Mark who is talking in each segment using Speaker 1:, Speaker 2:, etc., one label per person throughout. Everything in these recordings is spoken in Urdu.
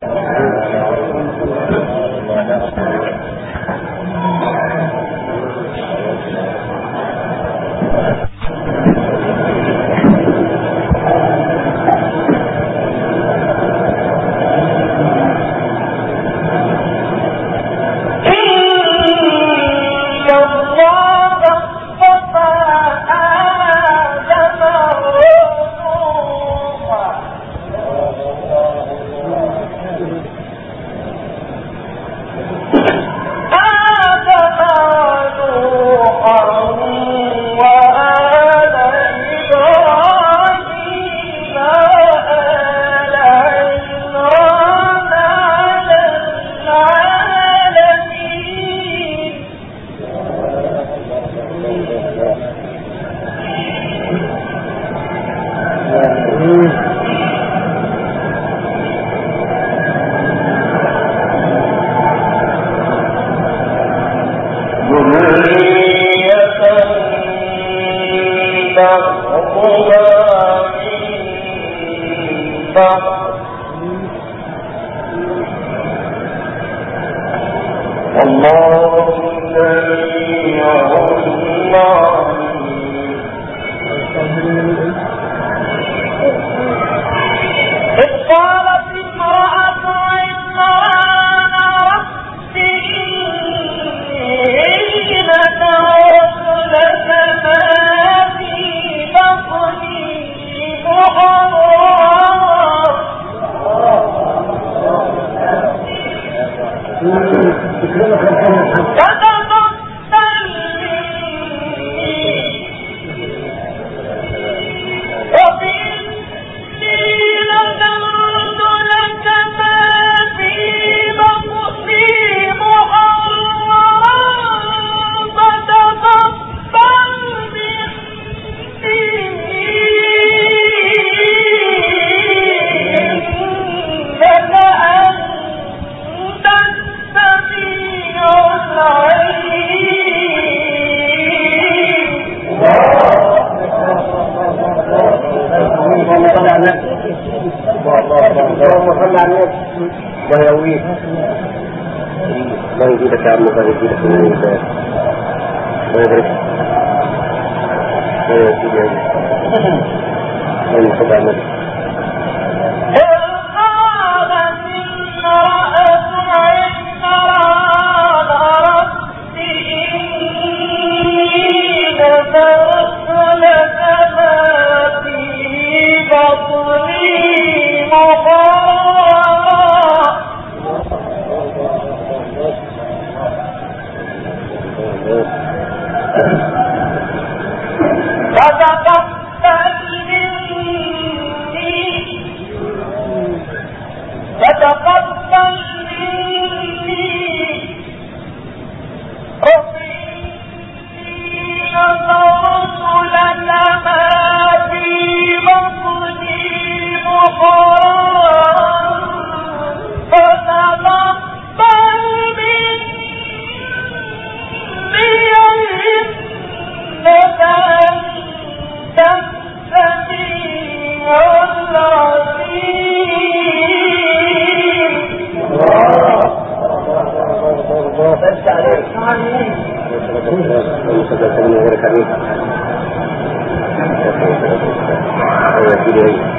Speaker 1: なおさらに。اللہ
Speaker 2: É, tudo bem. doing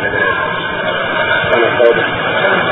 Speaker 2: Buenas tardes.